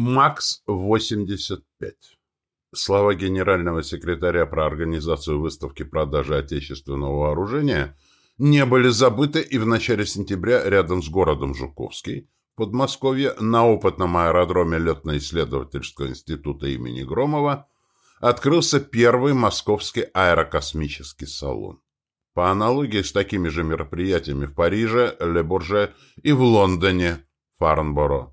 МАКС-85 Слова генерального секретаря про организацию выставки продажи отечественного вооружения не были забыты и в начале сентября рядом с городом Жуковский, в Подмосковье, на опытном аэродроме Летно-исследовательского института имени Громова открылся первый московский аэрокосмический салон. По аналогии с такими же мероприятиями в Париже, Ле-Бурже и в Лондоне, Фарнборо.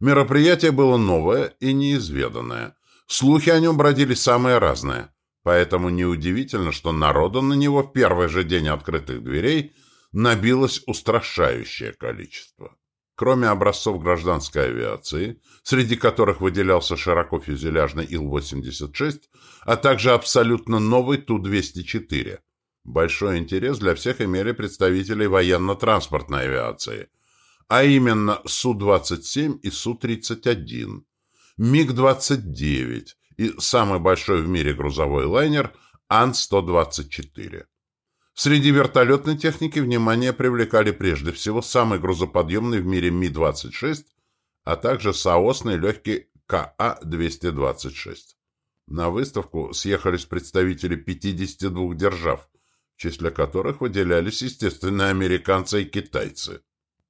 Мероприятие было новое и неизведанное. Слухи о нем бродили самые разные. Поэтому неудивительно, что народу на него в первый же день открытых дверей набилось устрашающее количество. Кроме образцов гражданской авиации, среди которых выделялся широкофюзеляжный Ил-86, а также абсолютно новый Ту-204. Большой интерес для всех имели представители военно-транспортной авиации, а именно Су-27 и Су-31, МиГ-29 и самый большой в мире грузовой лайнер Ан-124. Среди вертолетной техники внимание привлекали прежде всего самый грузоподъемный в мире Ми-26, а также соосный легкий КА-226. На выставку съехались представители 52 держав, в числе которых выделялись, естественно, американцы и китайцы.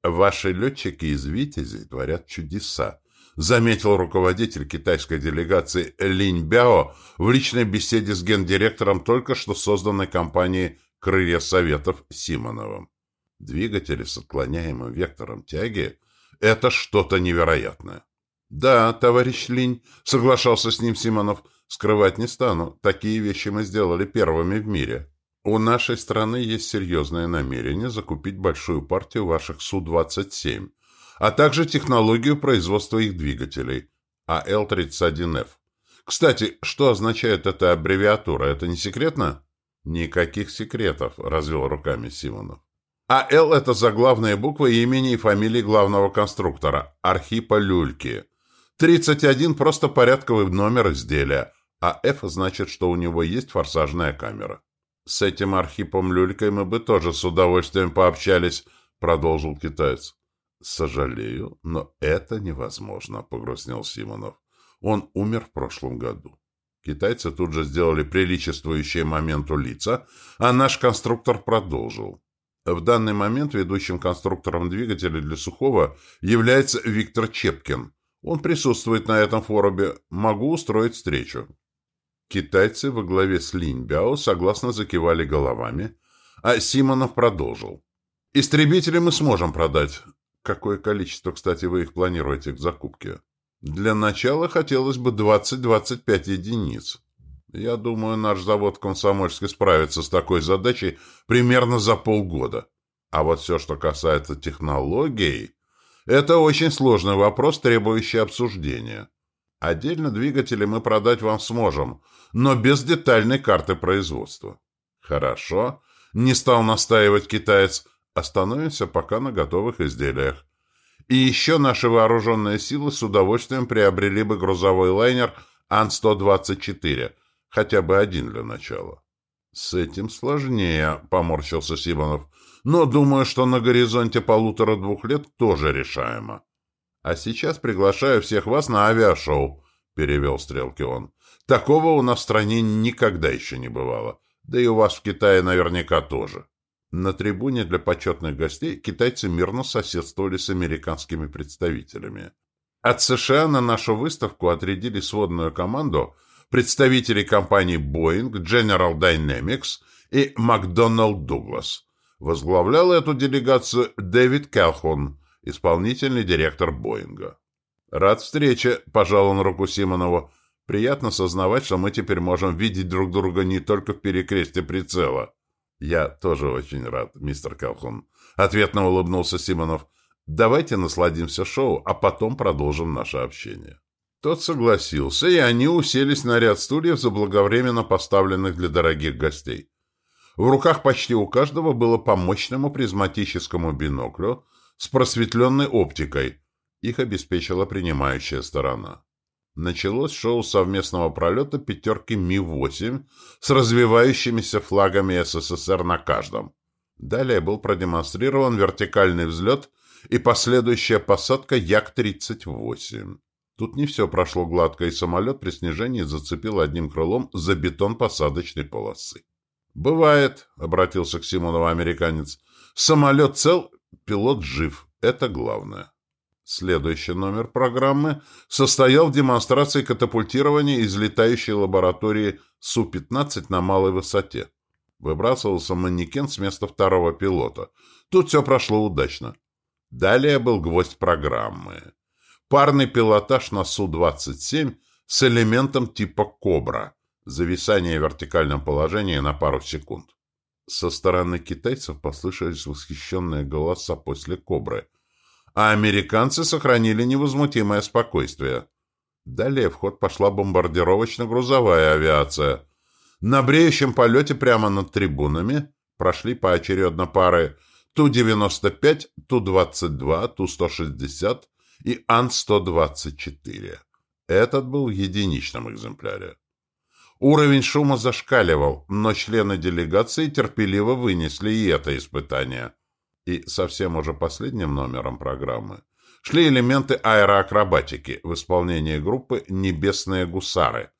Ваши летчики из «Витязей» творят чудеса, заметил руководитель китайской делегации Линь Бяо в личной беседе с гендиректором только что созданной компании «Крылья Советов» Симоновым. Двигатели с отклоняемым вектором тяги — это что-то невероятное. «Да, товарищ Линь», — соглашался с ним Симонов, — «скрывать не стану. Такие вещи мы сделали первыми в мире». У нашей страны есть серьезное намерение закупить большую партию ваших Су-27, а также технологию производства их двигателей АЛ-31Ф. Кстати, что означает эта аббревиатура? Это не секретно? Никаких секретов, развел руками Симонов. АЛ – это заглавные буквы имени и фамилии главного конструктора, Архипа Люльки. 31 – просто порядковый номер изделия, а F значит, что у него есть форсажная камера. «С этим Архипом Люлькой мы бы тоже с удовольствием пообщались», — продолжил китаец. «Сожалею, но это невозможно», — погрустнел Симонов. «Он умер в прошлом году». Китайцы тут же сделали приличествующие моменту лица, а наш конструктор продолжил. В данный момент ведущим конструктором двигателя для Сухого является Виктор Чепкин. Он присутствует на этом форуме. Могу устроить встречу. Китайцы во главе с Линьбяо согласно закивали головами, а Симонов продолжил. «Истребители мы сможем продать. Какое количество, кстати, вы их планируете к закупке?» «Для начала хотелось бы 20-25 единиц. Я думаю, наш завод Комсомольский справится с такой задачей примерно за полгода. А вот все, что касается технологий, это очень сложный вопрос, требующий обсуждения. Отдельно двигатели мы продать вам сможем, но без детальной карты производства. Хорошо. Не стал настаивать китаец. Остановимся пока на готовых изделиях. И еще наши вооруженные силы с удовольствием приобрели бы грузовой лайнер Ан-124, хотя бы один для начала. «С этим сложнее», — поморщился Симонов. «Но думаю, что на горизонте полутора-двух лет тоже решаемо». «А сейчас приглашаю всех вас на авиашоу», — перевел стрелки он. «Такого у нас в стране никогда еще не бывало. Да и у вас в Китае наверняка тоже». На трибуне для почетных гостей китайцы мирно соседствовали с американскими представителями. От США на нашу выставку отрядили сводную команду представителей компаний Boeing, General Dynamics и McDonnell Douglas. Возглавлял эту делегацию Дэвид Келхон, исполнительный директор Боинга. «Рад встрече», — пожал он руку Симонову. «Приятно сознавать, что мы теперь можем видеть друг друга не только в перекресте прицела». «Я тоже очень рад, мистер Калхон», — ответно улыбнулся Симонов. «Давайте насладимся шоу, а потом продолжим наше общение». Тот согласился, и они уселись на ряд стульев, заблаговременно поставленных для дорогих гостей. В руках почти у каждого было по мощному призматическому биноклю, с просветленной оптикой. Их обеспечила принимающая сторона. Началось шоу совместного пролета пятерки Ми-8 с развивающимися флагами СССР на каждом. Далее был продемонстрирован вертикальный взлет и последующая посадка Як-38. Тут не все прошло гладко, и самолет при снижении зацепил одним крылом за бетон посадочной полосы. «Бывает», — обратился к Симонову американец. «Самолет цел, пилот жив. Это главное». Следующий номер программы состоял в демонстрации катапультирования из летающей лаборатории Су-15 на малой высоте. Выбрасывался манекен с места второго пилота. Тут все прошло удачно. Далее был гвоздь программы. Парный пилотаж на Су-27 с элементом типа «Кобра». Зависание в вертикальном положении на пару секунд. Со стороны китайцев послышались восхищенные голоса после «Кобры», а американцы сохранили невозмутимое спокойствие. Далее в ход пошла бомбардировочно-грузовая авиация. На бреющем полете прямо над трибунами прошли поочередно пары Ту-95, Ту-22, Ту-160 и Ан-124. Этот был в единичном экземпляре. Уровень шума зашкаливал, но члены делегации терпеливо вынесли и это испытание. И совсем уже последним номером программы шли элементы аэроакробатики в исполнении группы «Небесные гусары»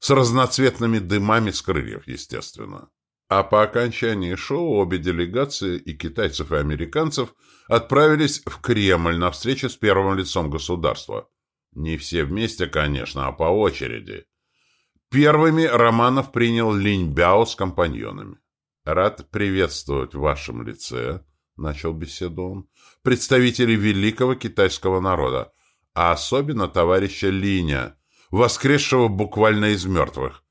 с разноцветными дымами с крыльев, естественно. А по окончании шоу обе делегации, и китайцев, и американцев, отправились в Кремль на встречу с первым лицом государства. Не все вместе, конечно, а по очереди. Первыми Романов принял Линьбяо с компаньонами. «Рад приветствовать в вашем лице», — начал беседу он, — «представителей великого китайского народа, а особенно товарища Линя, воскресшего буквально из мертвых.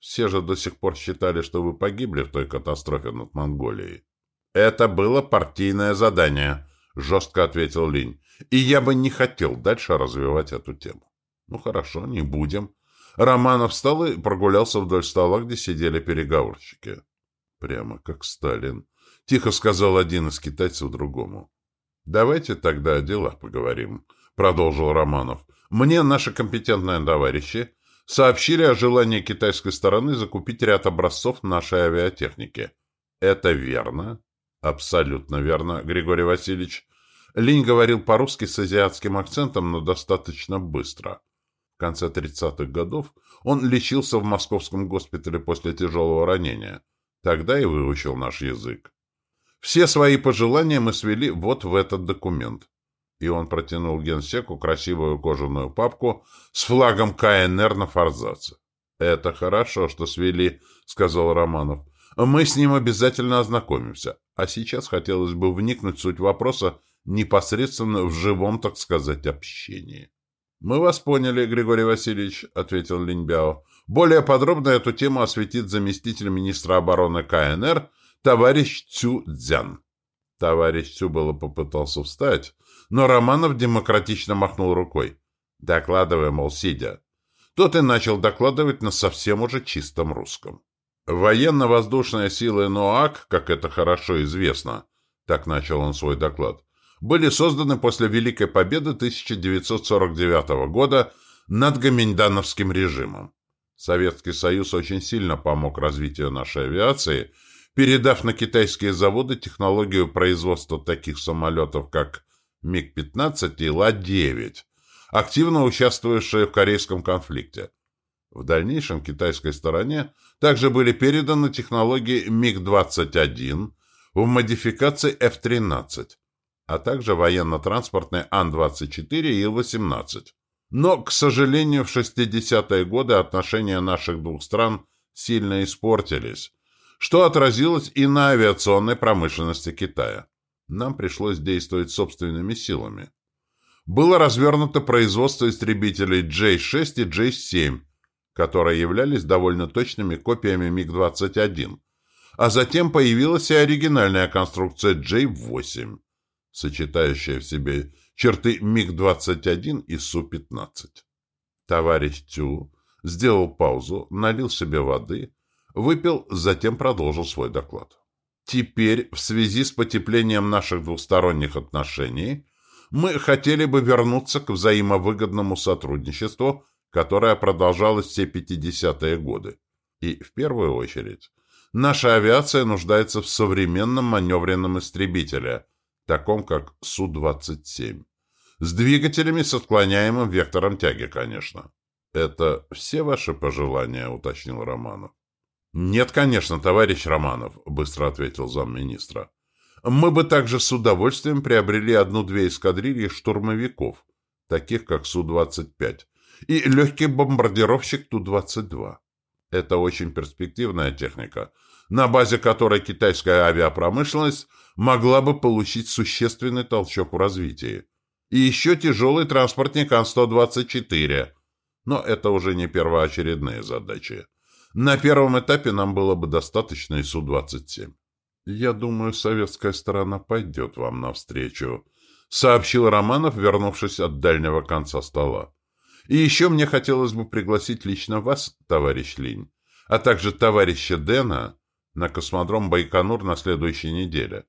Все же до сих пор считали, что вы погибли в той катастрофе над Монголией. Это было партийное задание, жестко ответил Линь. И я бы не хотел дальше развивать эту тему. Ну хорошо, не будем. Романов встал и прогулялся вдоль стола, где сидели переговорщики. Прямо как Сталин. Тихо сказал один из китайцев другому. «Давайте тогда о делах поговорим», — продолжил Романов. «Мне наши компетентные товарищи сообщили о желании китайской стороны закупить ряд образцов нашей авиатехники. Это верно? Абсолютно верно, Григорий Васильевич. Линь говорил по-русски с азиатским акцентом, но достаточно быстро. Конце 30-х годов он лечился в московском госпитале после тяжелого ранения. Тогда и выучил наш язык. Все свои пожелания мы свели вот в этот документ и он протянул генсеку красивую кожаную папку с флагом КНР на форзаце. «Это хорошо, что свели», — сказал Романов. «Мы с ним обязательно ознакомимся. А сейчас хотелось бы вникнуть в суть вопроса непосредственно в живом, так сказать, общении». «Мы вас поняли, Григорий Васильевич», — ответил Линьбяо. «Более подробно эту тему осветит заместитель министра обороны КНР товарищ Цю Цзян». Товарищ Цю было попытался встать, но Романов демократично махнул рукой. Докладывая, мол, сидя. Тот и начал докладывать на совсем уже чистом русском. Военно-воздушные силы НОАК, как это хорошо известно, так начал он свой доклад, были созданы после Великой Победы 1949 года над Гаминдановским режимом. Советский Союз очень сильно помог развитию нашей авиации, передав на китайские заводы технологию производства таких самолетов, как МиГ-15 и Ла-9, активно участвующие в корейском конфликте. В дальнейшем китайской стороне также были переданы технологии МиГ-21 в модификации F-13, а также военно-транспортные Ан-24 и Ил-18. Но, к сожалению, в 60-е годы отношения наших двух стран сильно испортились, что отразилось и на авиационной промышленности Китая нам пришлось действовать собственными силами. Было развернуто производство истребителей J-6 и J-7, которые являлись довольно точными копиями МиГ-21, а затем появилась и оригинальная конструкция J-8, сочетающая в себе черты МиГ-21 и Су-15. Товарищ Тю сделал паузу, налил себе воды, выпил, затем продолжил свой доклад. Теперь, в связи с потеплением наших двусторонних отношений, мы хотели бы вернуться к взаимовыгодному сотрудничеству, которое продолжалось все 50-е годы. И, в первую очередь, наша авиация нуждается в современном маневренном истребителе, таком как Су-27. С двигателями с отклоняемым вектором тяги, конечно. «Это все ваши пожелания?» — уточнил Романов. «Нет, конечно, товарищ Романов», — быстро ответил замминистра. «Мы бы также с удовольствием приобрели одну-две эскадрильи штурмовиков, таких как Су-25, и легкий бомбардировщик Ту-22. Это очень перспективная техника, на базе которой китайская авиапромышленность могла бы получить существенный толчок в развитии. И еще тяжелый транспортник Ан-124. Но это уже не первоочередные задачи. На первом этапе нам было бы достаточно и Су-27. «Я думаю, советская сторона пойдет вам навстречу», — сообщил Романов, вернувшись от дальнего конца стола. «И еще мне хотелось бы пригласить лично вас, товарищ Линь, а также товарища Дэна на космодром Байконур на следующей неделе.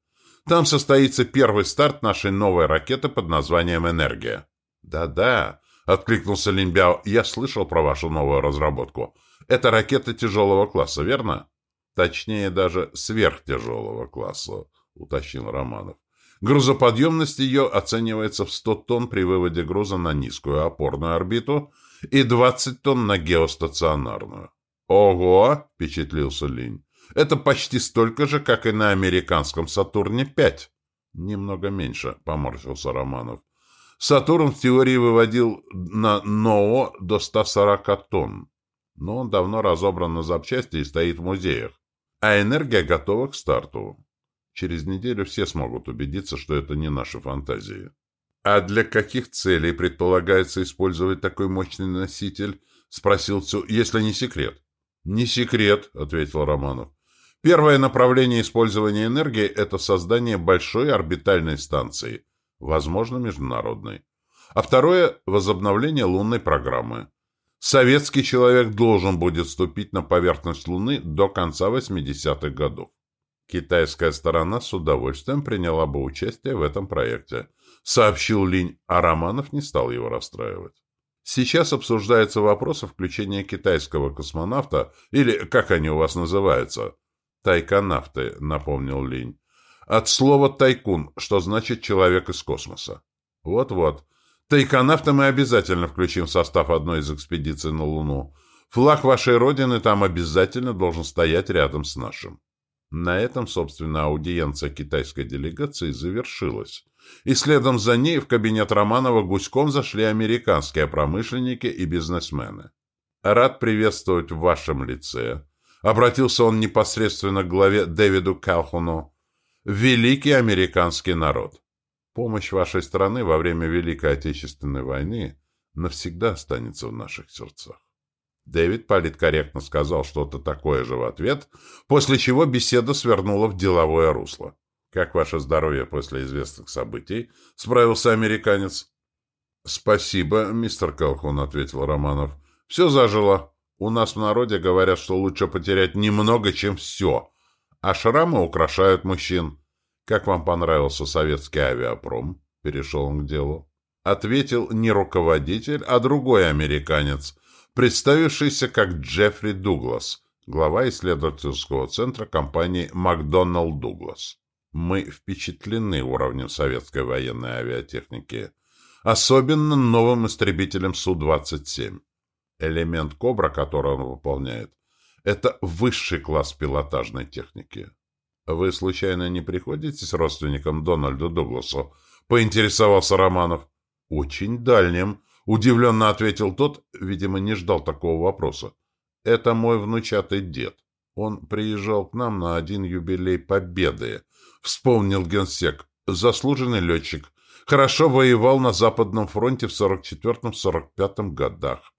Там состоится первый старт нашей новой ракеты под названием «Энергия». «Да-да», — откликнулся Линбяо, — «я слышал про вашу новую разработку. Это ракета тяжелого класса, верно?» «Точнее, даже сверхтяжелого класса», — уточнил Романов. Грузоподъемность ее оценивается в 100 тонн при выводе груза на низкую опорную орбиту и 20 тонн на геостационарную. «Ого!» — впечатлился Линь. Это почти столько же, как и на американском «Сатурне-5». Немного меньше, поморщился Романов. Сатурн в теории выводил на НОО до 140 тонн, но он давно разобран на запчасти и стоит в музеях. А энергия готова к старту. Через неделю все смогут убедиться, что это не наши фантазии. «А для каких целей предполагается использовать такой мощный носитель?» — спросил Цю, — «если не секрет». «Не секрет», — ответил Романов. Первое направление использования энергии – это создание большой орбитальной станции, возможно, международной. А второе – возобновление лунной программы. Советский человек должен будет ступить на поверхность Луны до конца 80-х годов. Китайская сторона с удовольствием приняла бы участие в этом проекте, сообщил Линь, а Романов не стал его расстраивать. Сейчас обсуждается вопрос о включении китайского космонавта, или как они у вас называются, «Тайконавты», — напомнил Линь. «От слова «тайкун», что значит «человек из космоса». Вот-вот. Тайконавта мы обязательно включим в состав одной из экспедиций на Луну. Флаг вашей родины там обязательно должен стоять рядом с нашим. На этом, собственно, аудиенция китайской делегации завершилась. И следом за ней в кабинет Романова гуськом зашли американские промышленники и бизнесмены. Рад приветствовать в вашем лице Обратился он непосредственно к главе Дэвиду Калхуну. «Великий американский народ! Помощь вашей страны во время Великой Отечественной войны навсегда останется в наших сердцах». Дэвид политкорректно сказал что-то такое же в ответ, после чего беседа свернула в деловое русло. «Как ваше здоровье после известных событий?» — справился американец. «Спасибо, мистер Калхун», — ответил Романов. «Все зажило. У нас в народе говорят, что лучше потерять немного, чем все. А шрамы украшают мужчин. Как вам понравился советский авиапром? Перешел он к делу. Ответил не руководитель, а другой американец, представившийся как Джеффри Дуглас, глава исследовательского центра компании «Макдоналд Дуглас». Мы впечатлены уровнем советской военной авиатехники, особенно новым истребителем Су-27. Элемент «Кобра», который он выполняет, это высший класс пилотажной техники. Вы, случайно, не приходите с родственником Дональду Дугласу? Поинтересовался Романов. Очень дальним. Удивленно ответил тот, видимо, не ждал такого вопроса. Это мой внучатый дед. Он приезжал к нам на один юбилей Победы. Вспомнил генсек. Заслуженный летчик. Хорошо воевал на Западном фронте в 44-45 годах.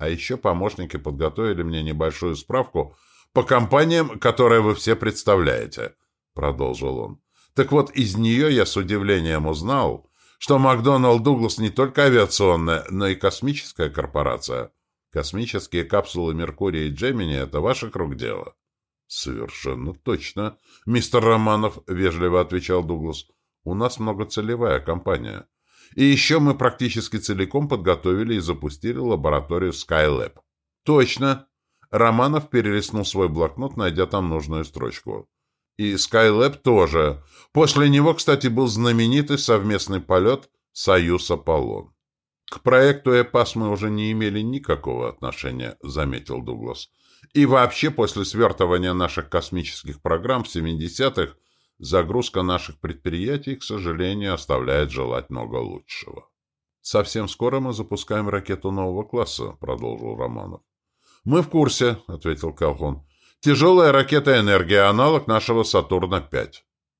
А еще помощники подготовили мне небольшую справку по компаниям, которые вы все представляете, — продолжил он. Так вот, из нее я с удивлением узнал, что Макдоналд Дуглас не только авиационная, но и космическая корпорация. Космические капсулы Меркурия и Джемини — это ваше круг дела. — Совершенно точно, — мистер Романов вежливо отвечал Дуглас. — У нас многоцелевая компания. И еще мы практически целиком подготовили и запустили лабораторию Skylab. Точно. Романов перелистнул свой блокнот, найдя там нужную строчку. И Skylab тоже. После него, кстати, был знаменитый совместный полет «Союз Аполлон». «К проекту ЭПАС мы уже не имели никакого отношения», — заметил Дуглас. «И вообще, после свертывания наших космических программ в 70-х, загрузка наших предприятий, к сожалению, оставляет желать много лучшего». «Совсем скоро мы запускаем ракету нового класса», — продолжил Романов. «Мы в курсе», — ответил Колхон. «Тяжелая ракета «Энергия» — аналог нашего «Сатурна-5».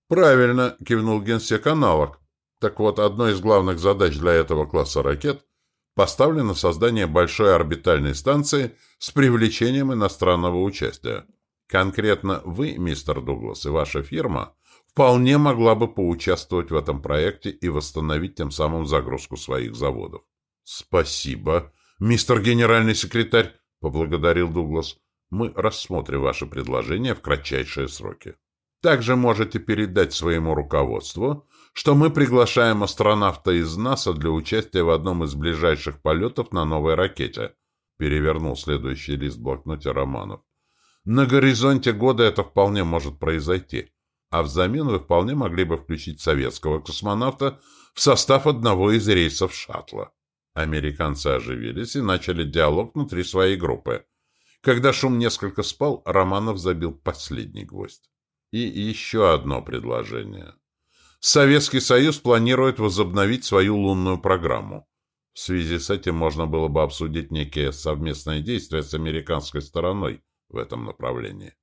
«Правильно», — кивнул генсек, — «аналог. Так вот, одной из главных задач для этого класса ракет поставлено создание большой орбитальной станции с привлечением иностранного участия. Конкретно вы, мистер Дуглас, и ваша фирма вполне могла бы поучаствовать в этом проекте и восстановить тем самым загрузку своих заводов. «Спасибо, мистер генеральный секретарь», — поблагодарил Дуглас. «Мы рассмотрим ваше предложение в кратчайшие сроки. Также можете передать своему руководству, что мы приглашаем астронавта из НАСА для участия в одном из ближайших полетов на новой ракете. Перевернул следующий лист в блокноте Романов. На горизонте года это вполне может произойти. А взамен вы вполне могли бы включить советского космонавта в состав одного из рейсов шаттла. Американцы оживились и начали диалог внутри своей группы. Когда шум несколько спал, Романов забил последний гвоздь. И еще одно предложение. Советский Союз планирует возобновить свою лунную программу. В связи с этим можно было бы обсудить некие совместные действия с американской стороной в этом направлении.